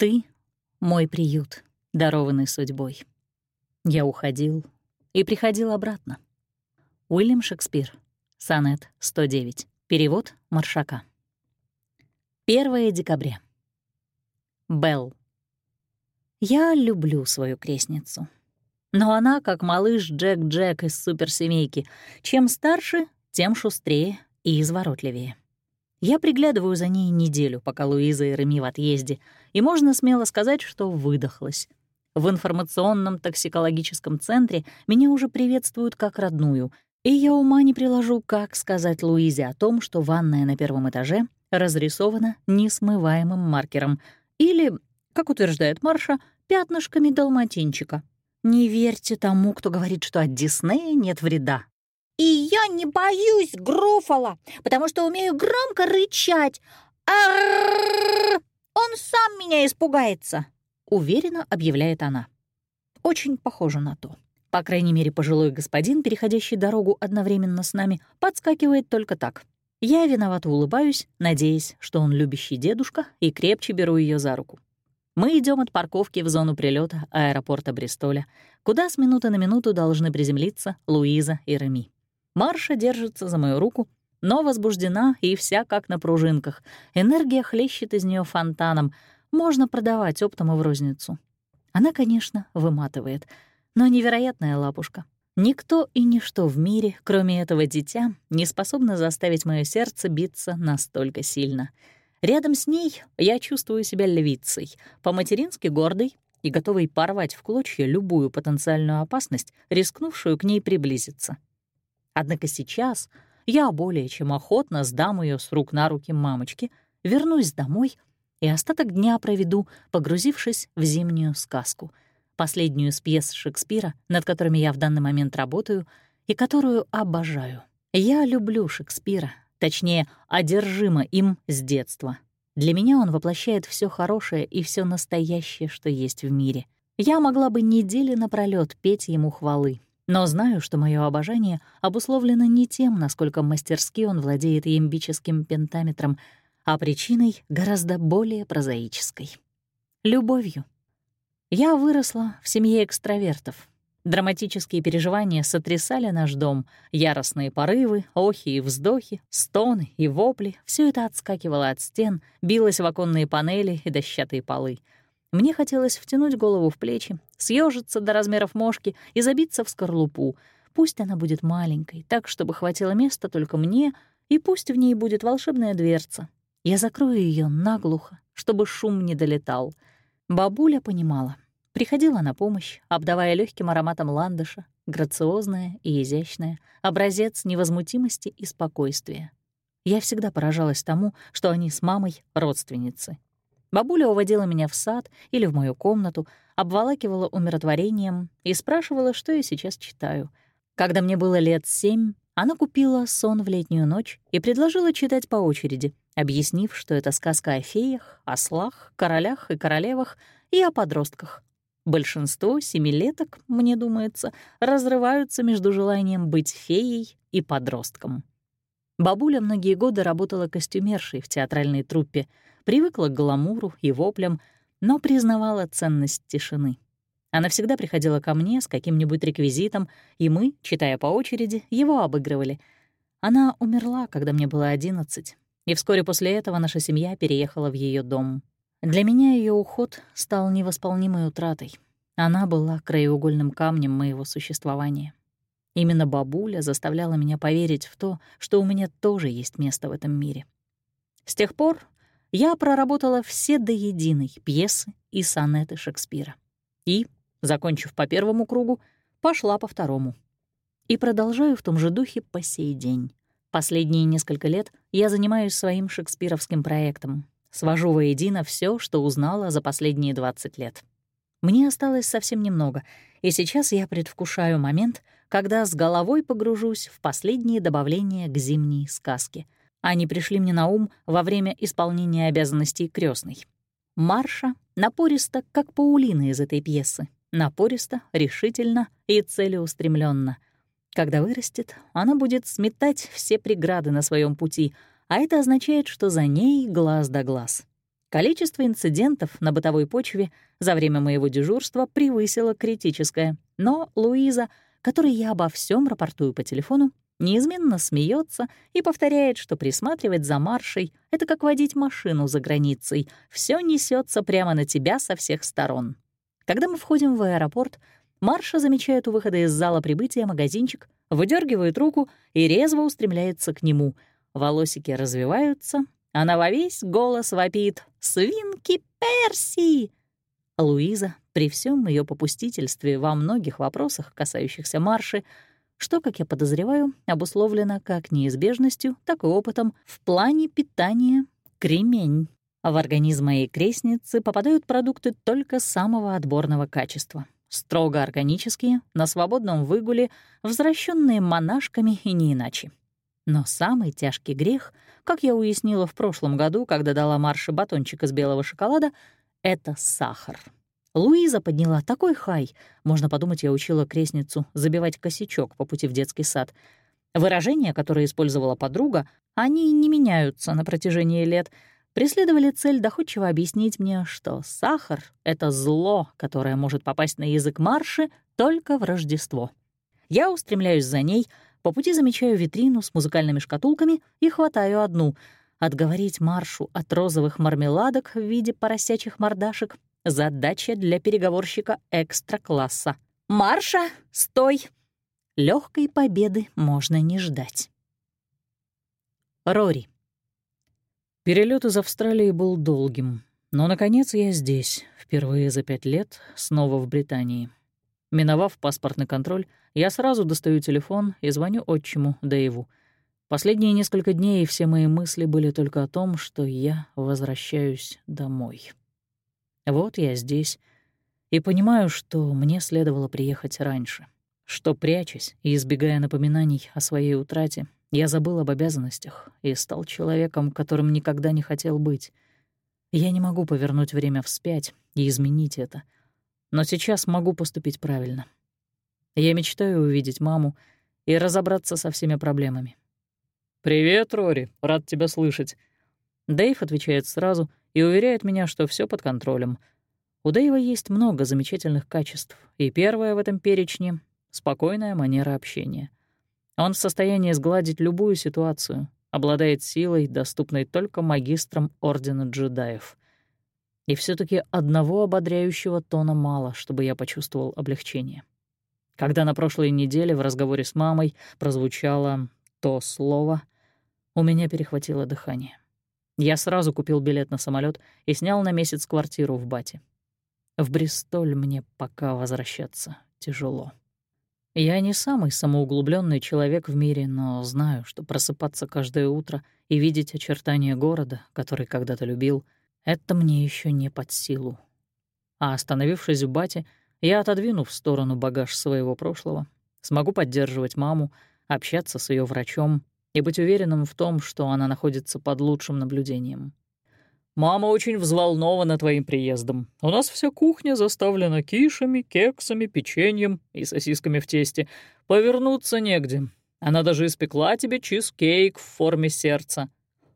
Ты — мой приют, дарованный судьбой. Я уходил и приходил обратно. Уильям Шекспир. Сонет 109. Перевод Маршака. 1 декабря. Белл. Я люблю свою крестницу. Но она как малыш Джек-Джек из суперсемейки. Чем старше, тем шустрее и изворотливее. Я приглядываю за ней неделю, пока Луиза и Реми в отъезде, и можно смело сказать, что выдохлась. В информационном токсикологическом центре меня уже приветствуют как родную, и я ума не приложу, как сказать Луизе о том, что ванная на первом этаже разрисована несмываемым маркером или, как утверждает Марша, пятнышками далматинчика. Не верьте тому, кто говорит, что от Диснея нет вреда. И я не боюсь Груфала, потому что умею громко рычать. Он сам меня испугается, уверенно объявляет она. Очень похоже на то. По крайней мере, пожилой господин, переходящий дорогу одновременно с нами, подскакивает только так. Я виновато улыбаюсь, надеясь, что он любящий дедушка, и крепче беру ее за руку. Мы идем от парковки в зону прилета аэропорта Бристоля, куда с минуты на минуту должны приземлиться Луиза и Реми. Марша держится за мою руку, но возбуждена и вся как на пружинках. Энергия хлещет из нее фонтаном. Можно продавать оптом и в розницу. Она, конечно, выматывает, но невероятная лапушка. Никто и ничто в мире, кроме этого дитя, не способно заставить мое сердце биться настолько сильно. Рядом с ней я чувствую себя львицей, по-матерински гордой и готовой порвать в клочья любую потенциальную опасность, рискнувшую к ней приблизиться. Однако сейчас я более чем охотно сдам ее с рук на руки мамочки, вернусь домой и остаток дня проведу, погрузившись в зимнюю сказку, последнюю из пьес Шекспира, над которыми я в данный момент работаю и которую обожаю. Я люблю Шекспира, точнее, одержима им с детства. Для меня он воплощает все хорошее и все настоящее, что есть в мире. Я могла бы недели напролёт петь ему хвалы, но знаю, что мое обожание обусловлено не тем, насколько мастерски он владеет ямбическим пентаметром, а причиной гораздо более прозаической — любовью. Я выросла в семье экстравертов. Драматические переживания сотрясали наш дом, яростные порывы, охи и вздохи, стоны и вопли — все это отскакивало от стен, билось в оконные панели и дощатые полы — мне хотелось втянуть голову в плечи, съежиться до размеров мошки и забиться в скорлупу. Пусть она будет маленькой, так, чтобы хватило места только мне, и пусть в ней будет волшебная дверца. Я закрою ее наглухо, чтобы шум не долетал. Бабуля понимала. Приходила на помощь, обдавая легким ароматом ландыша, грациозная и изящная, образец невозмутимости и спокойствия. Я всегда поражалась тому, что они с мамой — родственницы, Бабуля уводила меня в сад или в мою комнату, обволакивала умиротворением и спрашивала, что я сейчас читаю. Когда мне было лет семь, она купила «Сон в летнюю ночь» и предложила читать по очереди, объяснив, что это сказка о феях, ослах, королях и королевах и о подростках. Большинство семилеток, мне думается, разрываются между желанием быть феей и подростком. Бабуля многие годы работала костюмершей в театральной труппе — привыкла к гламуру и воплям, но признавала ценность тишины. Она всегда приходила ко мне с каким-нибудь реквизитом, и мы, читая по очереди, его обыгрывали. Она умерла, когда мне было одиннадцать, и вскоре после этого наша семья переехала в ее дом. Для меня ее уход стал невосполнимой утратой. Она была краеугольным камнем моего существования. Именно бабуля заставляла меня поверить в то, что у меня тоже есть место в этом мире. С тех пор я проработала все до единой пьесы и сонеты Шекспира. И, закончив по первому кругу, пошла по второму. И продолжаю в том же духе по сей день. Последние несколько лет я занимаюсь своим шекспировским проектом, свожу воедино все, что узнала за последние 20 лет. Мне осталось совсем немного, и сейчас я предвкушаю момент, когда с головой погружусь в последние добавления к зимней сказке — они пришли мне на ум во время исполнения обязанностей крестной. Марша напористо, как Паулина из этой пьесы. Напористо, решительно и целеустремленно. Когда вырастет, она будет сметать все преграды на своем пути, а это означает, что за ней глаз да глаз. Количество инцидентов на бытовой почве за время моего дежурства превысило критическое, но Луиза, которой я обо всем рапортую по телефону, неизменно смеется и повторяет, что присматривать за маршей — это как водить машину за границей, все несется прямо на тебя со всех сторон. Когда мы входим в аэропорт, Марша замечает у выхода из зала прибытия магазинчик, выдергивает руку и резво устремляется к нему. Волосики развиваются, она во весь голос вопит «Свинки Перси!». Луиза, при всем ее попустительстве во многих вопросах, касающихся Марши, что, как я подозреваю, обусловлено как неизбежностью, так и опытом в плане питания кремень. В организм моей крестницы попадают продукты только самого отборного качества. Строго органические, на свободном выгуле, возвращенные монашками и не иначе. Но самый тяжкий грех, как я уяснила в прошлом году, когда дала Марше батончик из белого шоколада, — это сахар. Луиза подняла такой хай. Можно подумать, я учила крестницу забивать косячок по пути в детский сад. Выражения, которые использовала подруга, они не меняются на протяжении лет, преследовали цель доходчиво объяснить мне, что сахар — это зло, которое может попасть на язык марши только в Рождество. Я устремляюсь за ней, по пути замечаю витрину с музыкальными шкатулками и хватаю одну. Отговорить маршу от розовых мармеладок в виде поросячих мордашек Задача для переговорщика экстра-класса. «Марша, стой!» Легкой победы можно не ждать. Рори. Перелет из Австралии был долгим, но, наконец, я здесь, впервые за пять лет, снова в Британии. Миновав паспортный контроль, я сразу достаю телефон и звоню отчиму Дэйву. Последние несколько дней все мои мысли были только о том, что я возвращаюсь домой. Вот я здесь и понимаю, что мне следовало приехать раньше, что, прячась и избегая напоминаний о своей утрате, я забыл об обязанностях и стал человеком, которым никогда не хотел быть. Я не могу повернуть время вспять и изменить это, но сейчас могу поступить правильно. Я мечтаю увидеть маму и разобраться со всеми проблемами. «Привет, Рори, рад тебя слышать». Дэйв отвечает сразу и уверяет меня, что все под контролем. У Дэйва есть много замечательных качеств, и первое в этом перечне — спокойная манера общения. Он в состоянии сгладить любую ситуацию, обладает силой, доступной только магистрам Ордена джедаев. И все таки одного ободряющего тона мало, чтобы я почувствовал облегчение. Когда на прошлой неделе в разговоре с мамой прозвучало то слово, у меня перехватило дыхание. Я сразу купил билет на самолет и снял на месяц квартиру в Бате. В Бристоль мне пока возвращаться тяжело. Я не самый самоуглубленный человек в мире, но знаю, что просыпаться каждое утро и видеть очертания города, который когда-то любил, это мне еще не под силу. А остановившись в Бате, я отодвину в сторону багаж своего прошлого, смогу поддерживать маму, общаться с ее врачом, и быть уверенным в том, что она находится под лучшим наблюдением. «Мама очень взволнована твоим приездом. У нас вся кухня заставлена кишами, кексами, печеньем и сосисками в тесте. Повернуться негде. Она даже испекла тебе чизкейк в форме сердца».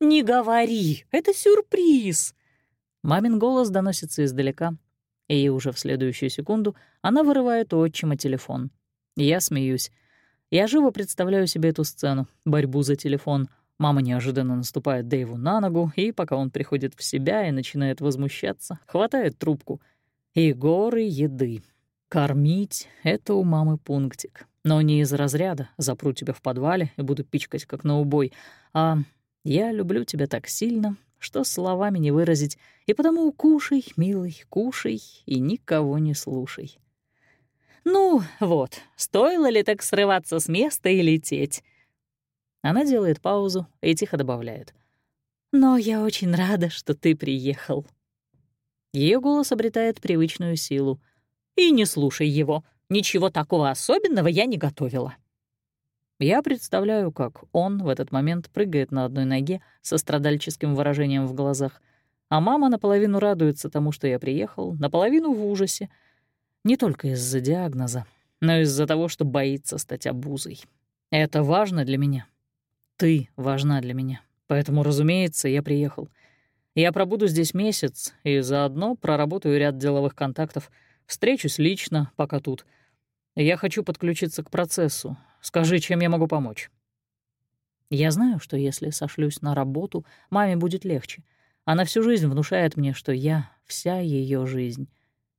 «Не говори, это сюрприз!» Мамин голос доносится издалека, и уже в следующую секунду она вырывает отчима телефон. Я смеюсь. Я живо представляю себе эту сцену, борьбу за телефон. Мама неожиданно наступает Дэйву на ногу, и пока он приходит в себя и начинает возмущаться, хватает трубку. И горы еды. Кормить — это у мамы пунктик. Но не из разряда «запру тебя в подвале и буду пичкать как на убой», а «я люблю тебя так сильно, что словами не выразить, и потому кушай, милый, кушай и никого не слушай». «Ну, вот, стоило ли так срываться с места и лететь?» Она делает паузу и тихо добавляет. «Но я очень рада, что ты приехал». Ее голос обретает привычную силу. «И не слушай его. Ничего такого особенного я не готовила». Я представляю, как он в этот момент прыгает на одной ноге со страдальческим выражением в глазах, а мама наполовину радуется тому, что я приехал, наполовину в ужасе — не только из-за диагноза, но из-за того, что боится стать обузой. Это важно для меня. Ты важна для меня. Поэтому, разумеется, я приехал. Я пробуду здесь месяц и заодно проработаю ряд деловых контактов, встречусь лично, пока тут. Я хочу подключиться к процессу. Скажи, чем я могу помочь?» Я знаю, что если сошлюсь на работу, маме будет легче. Она всю жизнь внушает мне, что я — вся ее жизнь,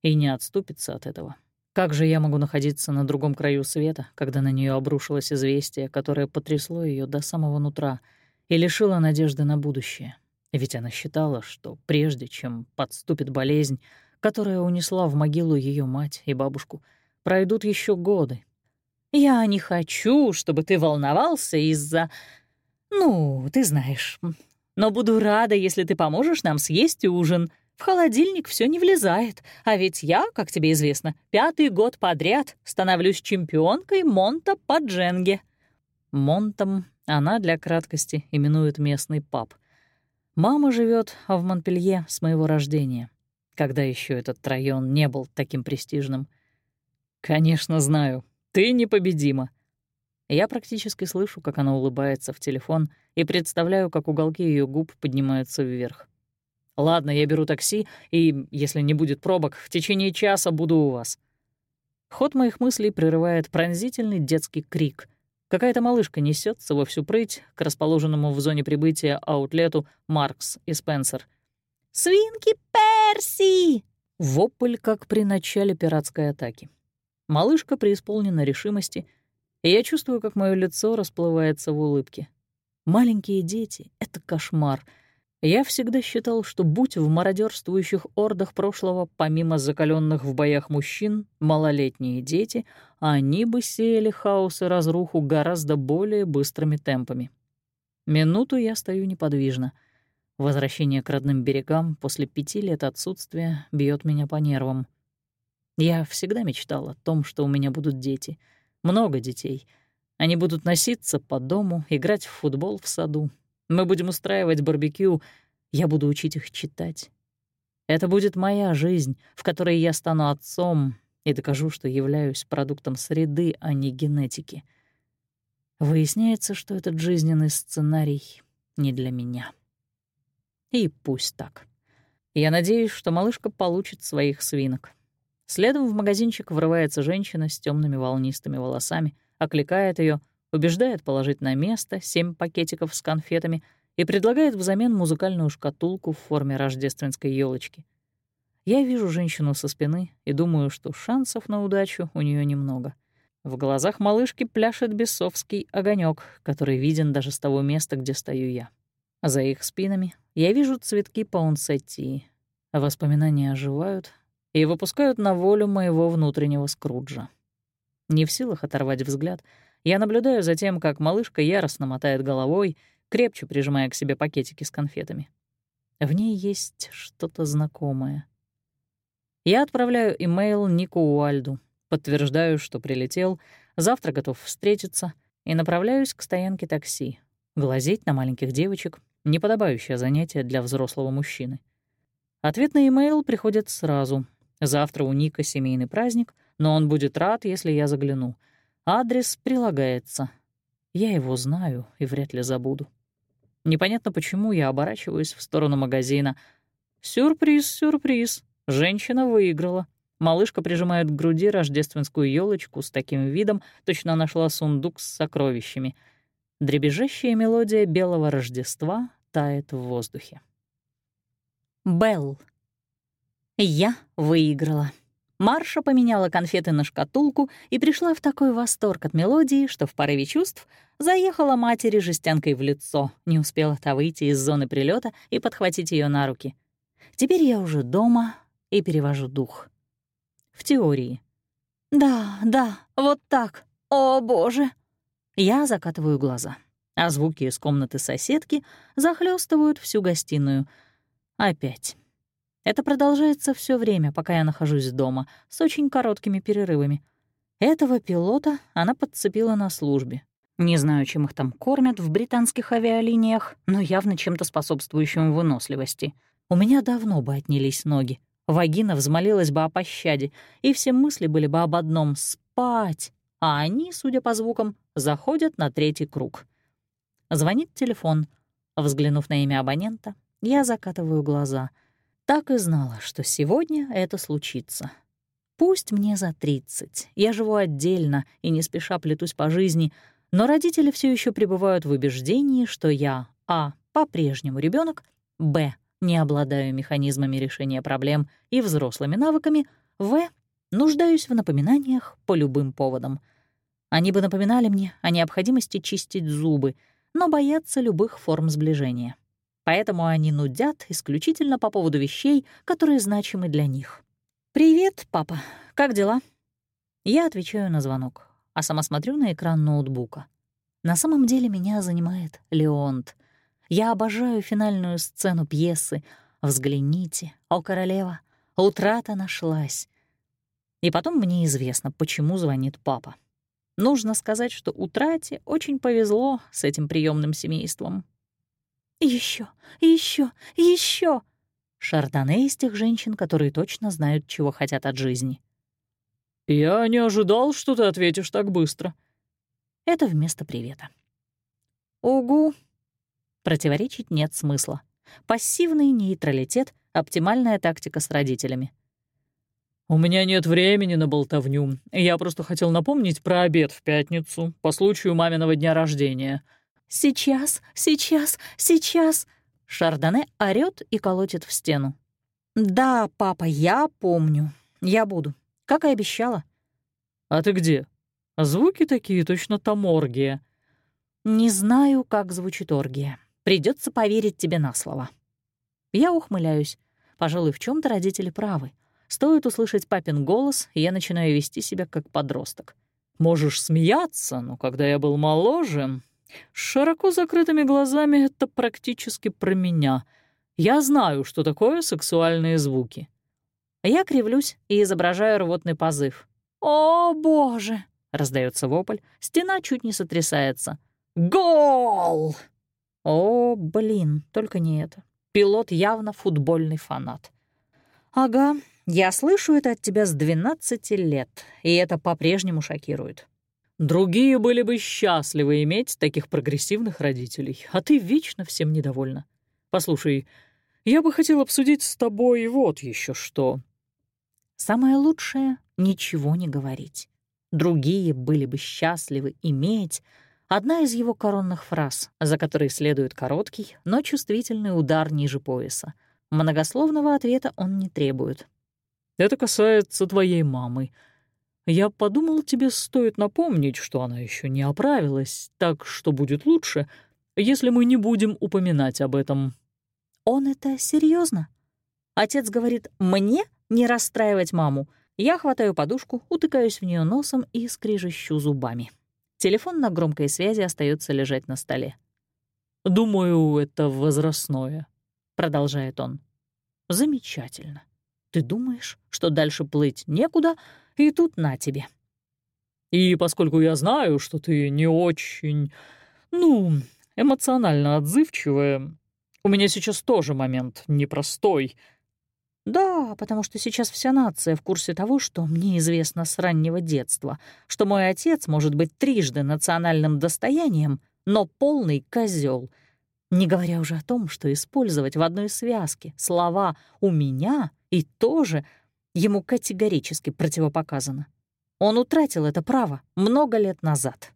и не отступится от этого. Как же я могу находиться на другом краю света, когда на нее обрушилось известие, которое потрясло ее до самого нутра и лишило надежды на будущее? Ведь она считала, что прежде чем подступит болезнь, которая унесла в могилу ее мать и бабушку, пройдут еще годы. «Я не хочу, чтобы ты волновался из-за... Ну, ты знаешь. Но буду рада, если ты поможешь нам съесть ужин», в холодильник все не влезает, а ведь я, как тебе известно, пятый год подряд становлюсь чемпионкой Монта по дженге». Монтом она для краткости именует местный паб. Мама живет в Монпелье с моего рождения, когда еще этот район не был таким престижным. «Конечно, знаю. Ты непобедима». Я практически слышу, как она улыбается в телефон, и представляю, как уголки ее губ поднимаются вверх. Ладно, я беру такси, и, если не будет пробок, в течение часа буду у вас. Ход моих мыслей прерывает пронзительный детский крик. Какая-то малышка несется во всю прыть к расположенному в зоне прибытия аутлету Маркс и Спенсер. «Свинки Перси!» Вопль, как при начале пиратской атаки. Малышка преисполнена решимости, и я чувствую, как мое лицо расплывается в улыбке. Маленькие дети — это кошмар — я всегда считал, что будь в мародерствующих ордах прошлого, помимо закаленных в боях мужчин, малолетние дети, они бы сеяли хаос и разруху гораздо более быстрыми темпами. Минуту я стою неподвижно. Возвращение к родным берегам после пяти лет отсутствия бьет меня по нервам. Я всегда мечтал о том, что у меня будут дети. Много детей. Они будут носиться по дому, играть в футбол в саду, мы будем устраивать барбекю, я буду учить их читать. Это будет моя жизнь, в которой я стану отцом и докажу, что являюсь продуктом среды, а не генетики. Выясняется, что этот жизненный сценарий не для меня. И пусть так. Я надеюсь, что малышка получит своих свинок. Следом в магазинчик врывается женщина с темными волнистыми волосами, окликает ее — убеждает положить на место семь пакетиков с конфетами и предлагает взамен музыкальную шкатулку в форме рождественской елочки. Я вижу женщину со спины и думаю, что шансов на удачу у нее немного. В глазах малышки пляшет бесовский огонек, который виден даже с того места, где стою я. За их спинами я вижу цветки паунсеттии. Воспоминания оживают и выпускают на волю моего внутреннего скруджа. Не в силах оторвать взгляд — я наблюдаю за тем, как малышка яростно мотает головой, крепче прижимая к себе пакетики с конфетами. В ней есть что-то знакомое. Я отправляю имейл Нику Уальду, подтверждаю, что прилетел, завтра готов встретиться, и направляюсь к стоянке такси. Глазеть на маленьких девочек — неподобающее занятие для взрослого мужчины. Ответ на имейл приходит сразу. Завтра у Ника семейный праздник, но он будет рад, если я загляну — Адрес прилагается. Я его знаю и вряд ли забуду. Непонятно почему я оборачиваюсь в сторону магазина. Сюрприз, сюрприз. Женщина выиграла. Малышка прижимает к груди рождественскую елочку с таким видом, точно нашла сундук с сокровищами. Дребезжащая мелодия белого Рождества тает в воздухе. Белл. Я выиграла. Марша поменяла конфеты на шкатулку и пришла в такой восторг от мелодии, что в порыве чувств заехала матери жестянкой в лицо, не успела та выйти из зоны прилета и подхватить ее на руки. Теперь я уже дома и перевожу дух. В теории. «Да, да, вот так. О, боже!» Я закатываю глаза, а звуки из комнаты соседки захлестывают всю гостиную. Опять. Это продолжается все время, пока я нахожусь дома, с очень короткими перерывами. Этого пилота она подцепила на службе. Не знаю, чем их там кормят в британских авиалиниях, но явно чем-то способствующим выносливости. У меня давно бы отнялись ноги. Вагина взмолилась бы о пощаде, и все мысли были бы об одном — спать. А они, судя по звукам, заходят на третий круг. Звонит телефон. Взглянув на имя абонента, Я закатываю глаза. Так и знала, что сегодня это случится. Пусть мне за 30, я живу отдельно и не спеша плетусь по жизни, но родители все еще пребывают в убеждении, что я а. по-прежнему ребенок, б. не обладаю механизмами решения проблем и взрослыми навыками, в. нуждаюсь в напоминаниях по любым поводам. Они бы напоминали мне о необходимости чистить зубы, но боятся любых форм сближения. Поэтому они нудят исключительно по поводу вещей, которые значимы для них. «Привет, папа. Как дела?» Я отвечаю на звонок, а сама смотрю на экран ноутбука. На самом деле меня занимает Леонт. Я обожаю финальную сцену пьесы «Взгляните, о королева, утрата нашлась». И потом мне известно, почему звонит папа. Нужно сказать, что утрате очень повезло с этим приемным семейством. Еще, еще, еще! Шардоне из тех женщин, которые точно знают, чего хотят от жизни. «Я не ожидал, что ты ответишь так быстро». Это вместо привета. «Угу». Противоречить нет смысла. Пассивный нейтралитет — оптимальная тактика с родителями. «У меня нет времени на болтовню. Я просто хотел напомнить про обед в пятницу по случаю маминого дня рождения». «Сейчас, сейчас, сейчас!» Шардоне орёт и колотит в стену. «Да, папа, я помню. Я буду. Как и обещала». «А ты где? Звуки такие, точно там оргия». «Не знаю, как звучит оргия. Придется поверить тебе на слово». Я ухмыляюсь. Пожалуй, в чем то родители правы. Стоит услышать папин голос, и я начинаю вести себя как подросток. «Можешь смеяться, но когда я был моложе, с широко закрытыми глазами это практически про меня. Я знаю, что такое сексуальные звуки. Я кривлюсь и изображаю рвотный позыв. «О, боже!» — раздается вопль. Стена чуть не сотрясается. «Гол!» О, блин, только не это. Пилот явно футбольный фанат. «Ага, я слышу это от тебя с 12 лет, и это по-прежнему шокирует. Другие были бы счастливы иметь таких прогрессивных родителей, а ты вечно всем недовольна. Послушай, я бы хотел обсудить с тобой вот еще что. Самое лучшее — ничего не говорить. Другие были бы счастливы иметь одна из его коронных фраз, за которой следует короткий, но чувствительный удар ниже пояса. Многословного ответа он не требует. «Это касается твоей мамы. Я подумал, тебе стоит напомнить, что она еще не оправилась, так что будет лучше, если мы не будем упоминать об этом». «Он это серьезно? Отец говорит, мне не расстраивать маму. Я хватаю подушку, утыкаюсь в нее носом и скрижищу зубами. Телефон на громкой связи остается лежать на столе. «Думаю, это возрастное», — продолжает он. «Замечательно. Ты думаешь, что дальше плыть некуда, и тут на тебе. И поскольку я знаю, что ты не очень, ну, эмоционально отзывчивая, у меня сейчас тоже момент непростой. Да, потому что сейчас вся нация в курсе того, что мне известно с раннего детства, что мой отец может быть трижды национальным достоянием, но полный козел. Не говоря уже о том, что использовать в одной связке слова «у меня» и «тоже» ему категорически противопоказано. Он утратил это право много лет назад.